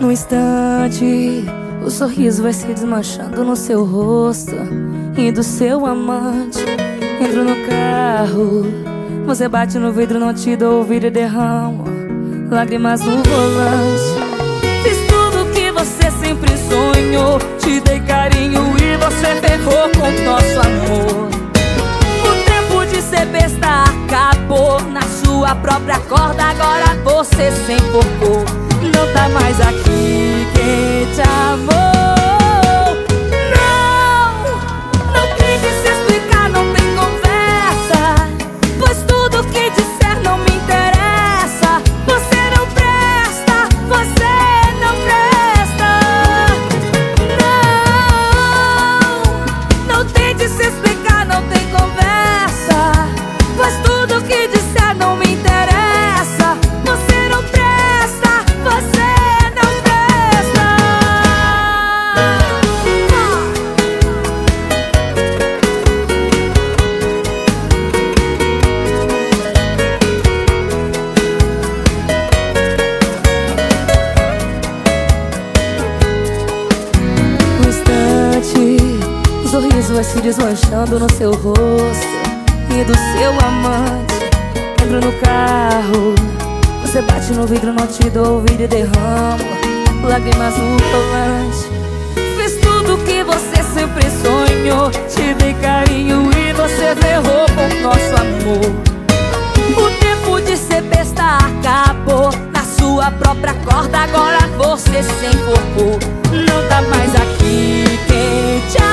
No instante, o sorriso vai se desmanchando no seu rosto e do seu amante. Entro no carro, você bate no vidro, não te dou ouvido e derrama lágrimas no volante. Fiz tudo que você sempre sonhou, te dei carinho e você ferrou com nosso amor. O tempo de ser besta acabou na sua própria corda, agora você se enforcou. Não tá mais aqui Suas se desmanchando no seu rosto E do seu amante. Entro no carro Você bate no vidro, não te dou ouvido e derramo Lágrimas no volante. Fiz tudo que você sempre sonhou Te dei carinho e você ferrou com nosso amor. O tempo de ser besta acabou Na sua própria corda agora você se enforcou. Não tá mais aqui quem te